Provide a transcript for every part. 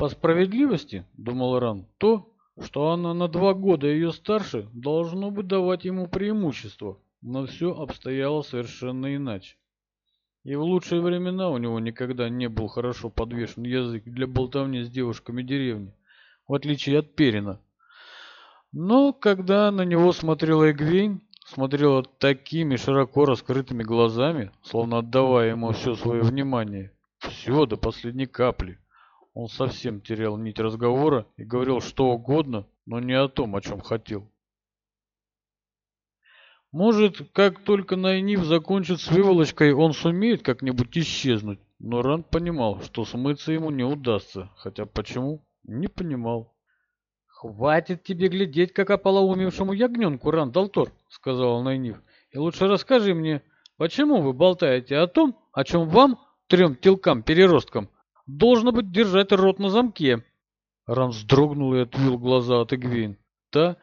По справедливости, думал Ран, то, что она на два года ее старше, должно бы давать ему преимущество, но все обстояло совершенно иначе. И в лучшие времена у него никогда не был хорошо подвешен язык для болтовни с девушками деревни, в отличие от Перина. Но когда на него смотрела Эгвейн, смотрела такими широко раскрытыми глазами, словно отдавая ему все свое внимание, все до последней капли – он совсем терял нить разговора и говорил что угодно, но не о том, о чем хотел. Может, как только Найниф закончит с выволочкой, он сумеет как-нибудь исчезнуть. Но Ранд понимал, что смыться ему не удастся, хотя почему, не понимал. «Хватит тебе глядеть, как опалоумевшему ягненку, Ранд Алтор», — сказала Найниф. «И лучше расскажи мне, почему вы болтаете о том, о чем вам, трем телкам-переросткам, должно быть, держать рот на замке». Рам вздрогнул и отвел глаза от Игвин. Та,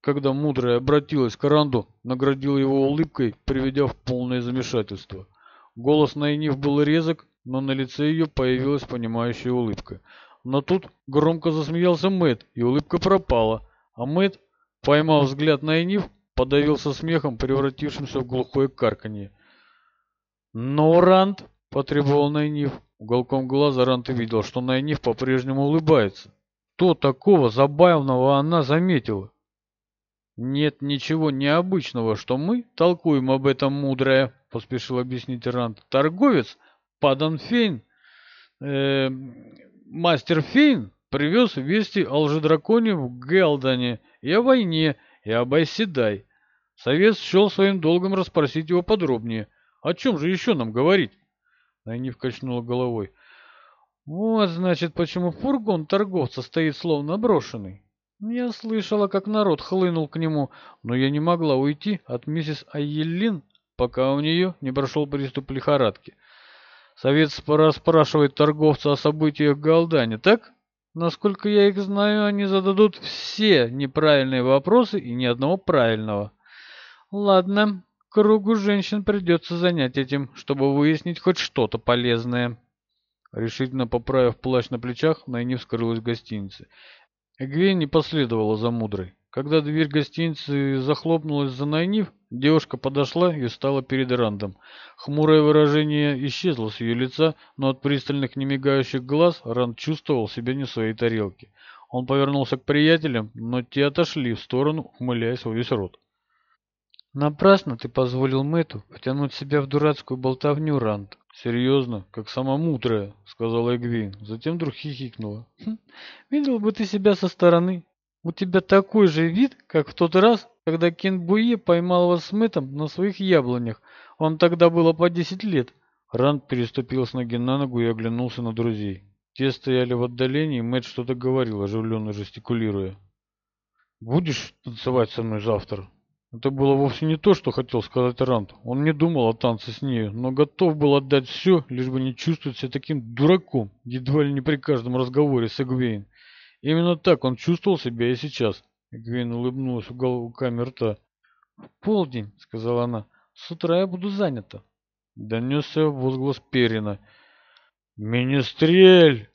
когда мудрая обратилась к Ранду, наградила его улыбкой, приведя в полное замешательство. Голос Найниф был резок, но на лице ее появилась понимающая улыбка. Но тут громко засмеялся Мэт, и улыбка пропала, а Мэт, поймав взгляд Найниф, подавился смехом, превратившимся в глухое карканье. «Но, Ранд!» — потребовал Найниф. Уголком глаза Ранты видел, что Найниф по-прежнему улыбается. Что такого забавного она заметила? «Нет ничего необычного, что мы толкуем об этом мудрое», — поспешил объяснить Рант. «Торговец Паданфейн, э, мастер Фейн, привез вести о лжедраконе в Гелдоне и о войне, и об Айседай. Совет счел своим долгом расспросить его подробнее. О чем же еще нам говорить?» Найниф качнула головой. «Вот, значит, почему фургон торговца стоит словно брошенный. Я слышала, как народ хлынул к нему, но я не могла уйти от миссис Айеллин, пока у нее не прошел приступ лихорадки. Совет спрашивает торговца о событиях Галдани, так? Насколько я их знаю, они зададут все неправильные вопросы и ни одного правильного. Ладно, Кругу женщин придется занять этим, чтобы выяснить хоть что-то полезное. Решительно поправив плащ на плечах, Найниф скрылась в гостинице. Эгвей не последовала за мудрой. Когда дверь гостиницы захлопнулась за Найниф, девушка подошла и стала перед Рандом. Хмурое выражение исчезло с ее лица, но от пристальных немигающих глаз Ранд чувствовал себя не в своей тарелке. Он повернулся к приятелям, но те отошли в сторону, умыляясь во весь рот напрасно ты позволил Мэту втянуть себя в дурацкую болтовню Ранд. серьезно как сама мудрая сказала эгвин затем вдруг хихикнула. Хм, видел бы ты себя со стороны. У тебя такой же вид как в тот раз когда Кен Буи поймал вас с мэтом на своих яблонях. Он тогда было по десять лет. Ранд переступил с ноги на ногу и оглянулся на друзей. Те стояли в отдалении мэт что то говорил оживленно жестикулируя. Будешь танцевать со мной завтра? Это было вовсе не то, что хотел сказать Ранд. Он не думал о танце с нею, но готов был отдать все, лишь бы не чувствовать себя таким дураком, едва ли не при каждом разговоре с Эгвейн. Именно так он чувствовал себя и сейчас. Эгвейн улыбнулась уголками рта. «В полдень», — сказала она, — «с утра я буду занята». Донесся возглас Перина. «Министрель!»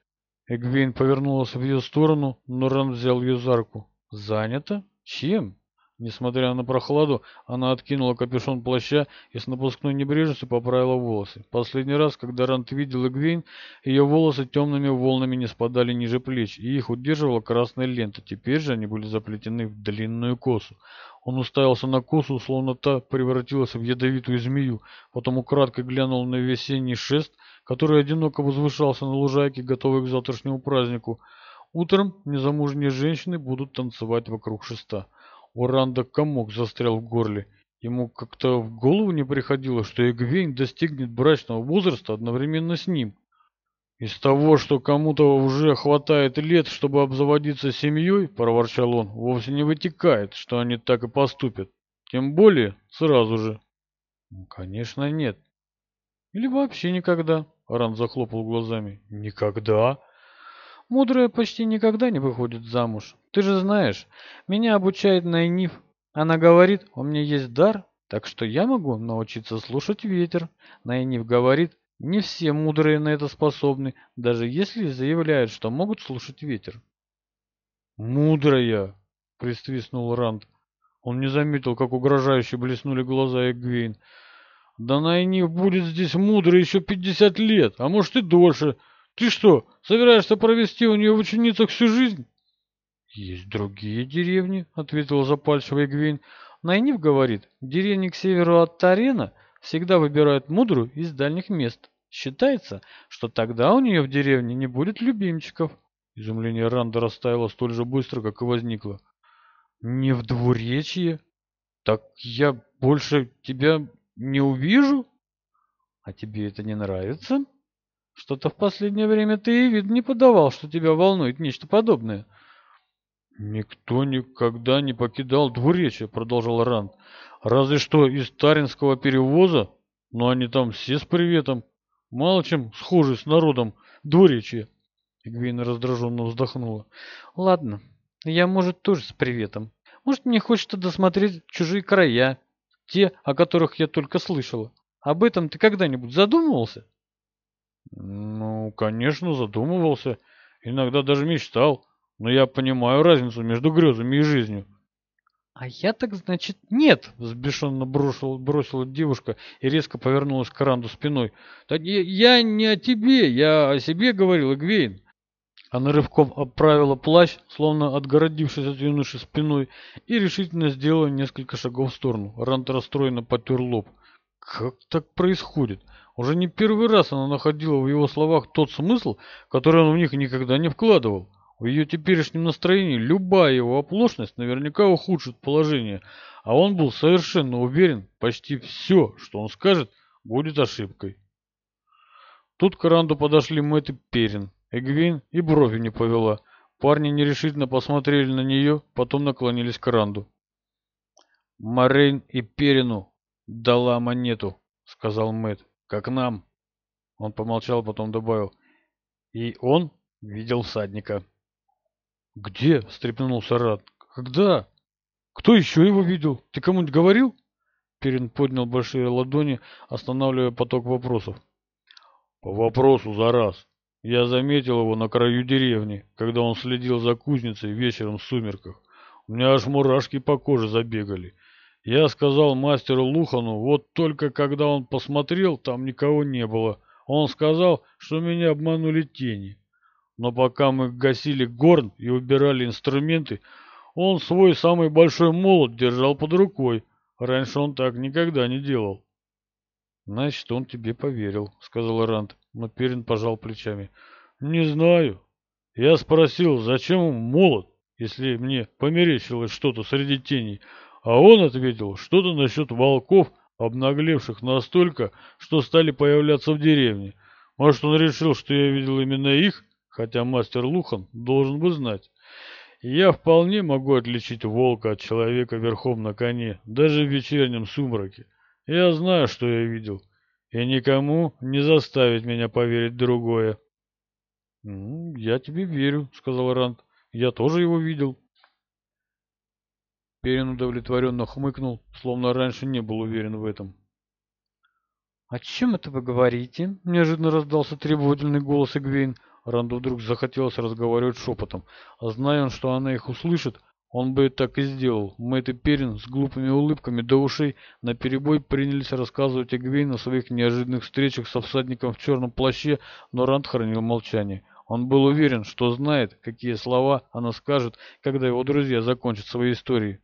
Эгвейн повернулась в ее сторону, но Ранд взял ее за руку. «Занята? Чем?» Несмотря на прохладу, она откинула капюшон плаща и с напускной небрежностью поправила волосы. Последний раз, когда Рант видел Игвейн, ее волосы темными волнами не спадали ниже плеч, и их удерживала красная лента. Теперь же они были заплетены в длинную косу. Он уставился на косу, словно та превратилась в ядовитую змею, потом украдкой глянул на весенний шест, который одиноко возвышался на лужайке, готовый к завтрашнему празднику. Утром незамужние женщины будут танцевать вокруг шеста. У Оранда комок застрял в горле. Ему как-то в голову не приходило, что Эгвейн достигнет брачного возраста одновременно с ним. «Из того, что кому-то уже хватает лет, чтобы обзаводиться семьей, — проворчал он, — вовсе не вытекает, что они так и поступят. Тем более сразу же». «Ну, «Конечно, нет. Или вообще никогда?» — Аран захлопал глазами. «Никогда?» Мудрая почти никогда не выходит замуж. Ты же знаешь, меня обучает Найниф. Она говорит, у меня есть дар, так что я могу научиться слушать ветер. Найниф говорит, не все мудрые на это способны, даже если заявляют, что могут слушать ветер. «Мудрая!» — присвистнул Ранд. Он не заметил, как угрожающе блеснули глаза Эгвейн. «Да Найниф будет здесь мудрой еще пятьдесят лет, а может и дольше!» Ты что, собираешься провести у нее в ученицах всю жизнь? Есть другие деревни, ответил запальчивый Гвин. Найнив говорит, деревни к северу от Тарена всегда выбирают мудрую из дальних мест. Считается, что тогда у нее в деревне не будет любимчиков. Изумление Ранда растаяло столь же быстро, как и возникло. «Не в двуречье? Так я больше тебя не увижу?» «А тебе это не нравится?» Что-то в последнее время ты и вид не подавал, что тебя волнует нечто подобное. «Никто никогда не покидал двуречья», — продолжил Ранд. «Разве что из Таринского перевоза, но они там все с приветом. Мало чем схожи с народом двуречья». Игвейна раздраженно вздохнула. «Ладно, я, может, тоже с приветом. Может, мне хочется досмотреть чужие края, те, о которых я только слышала. Об этом ты когда-нибудь задумывался?» Ну, конечно, задумывался. Иногда даже мечтал. Но я понимаю разницу между грезами и жизнью. «А я так, значит, нет!» — взбешенно бросил, бросила девушка и резко повернулась к Ранду спиной. «Так я, я не о тебе, я о себе говорил, Игвейн!» Она рывком оправила плащ, словно отгородившись от юноши спиной, и решительно сделала несколько шагов в сторону. Ранд расстроенно потер лоб. Как так происходит? Уже не первый раз она находила в его словах тот смысл, который он в них никогда не вкладывал. В ее теперешнем настроении любая его оплошность наверняка ухудшит положение, а он был совершенно уверен, почти все, что он скажет, будет ошибкой. Тут к Ранду подошли Мэтт и Перин. Эгвин и бровью не повела. Парни нерешительно посмотрели на нее, потом наклонились к Ранду. Морейн и Перину дала монету», — сказал Мэтт, — «как нам». Он помолчал, потом добавил. «И он видел всадника». «Где?» — встрепенулся Рад. «Когда? Кто еще его видел? Ты кому-нибудь говорил?» Перин поднял большие ладони, останавливая поток вопросов. «По вопросу за раз. Я заметил его на краю деревни, когда он следил за кузницей вечером в сумерках. У меня аж мурашки по коже забегали. Я сказал мастеру Лухану, вот только когда он посмотрел, там никого не было. Он сказал, что меня обманули тени. Но пока мы гасили горн и убирали инструменты, он свой самый большой молот держал под рукой. Раньше он так никогда не делал. «Значит, он тебе поверил», — сказал Ранд, но Перин пожал плечами. «Не знаю. Я спросил, зачем молот, если мне померещилось что-то среди теней. А он ответил что-то насчет волков, обнаглевших настолько, что стали появляться в деревне. Может, он решил, что я видел именно их, хотя мастер Лухан должен бы знать. Я вполне могу отличить волка от человека верхом на коне, даже в вечернем сумраке. Я знаю, что я видел, и никому не заставить меня поверить другое. «Я тебе верю», — сказал Ранд. «Я тоже его видел». Перин удовлетворенно хмыкнул, словно раньше не был уверен в этом. «О чем это вы говорите?» — неожиданно раздался требовательный голос Игвейн. Ранду вдруг захотелось разговаривать шепотом. А зная он, что она их услышит, он бы так и сделал. Мэтт и Перин с глупыми улыбками до ушей наперебой принялись рассказывать Эгвейн о своих неожиданных встречах со всадником в черном плаще, но Ранд хранил молчание. Он был уверен, что знает, какие слова она скажет, когда его друзья закончат свои истории.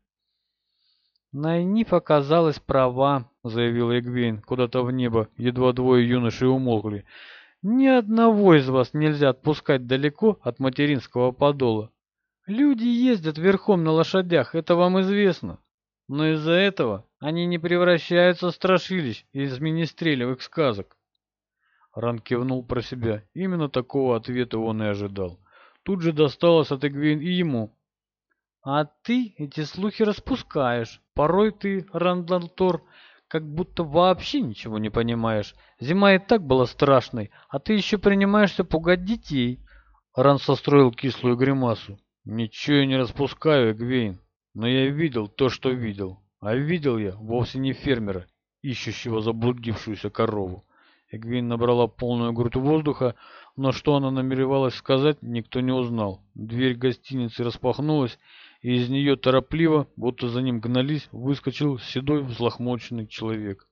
«Найниф оказалась права», — заявил Эгвейн куда-то в небо, едва двое юношей умолкли. «Ни одного из вас нельзя отпускать далеко от материнского подола. Люди ездят верхом на лошадях, это вам известно. Но из-за этого они не превращаются в страшилищ из министрелевых сказок». Ран кивнул про себя. Именно такого ответа он и ожидал. Тут же досталось от Эгвейн и ему, а ты эти слухи распускаешь. Порой ты, Рандалтор, как будто вообще ничего не понимаешь. Зима и так была страшной, а ты еще принимаешься пугать детей». Ран состроил кислую гримасу. «Ничего я не распускаю, Эгвейн, но я видел то, что видел. А видел я вовсе не фермера, ищущего заблудившуюся корову». Эгвин набрала полную грудь воздуха, но что она намеревалась сказать, никто не узнал. Дверь гостиницы распахнулась, и из нее торопливо, будто за ним гнались, выскочил седой взлохмоченный человек.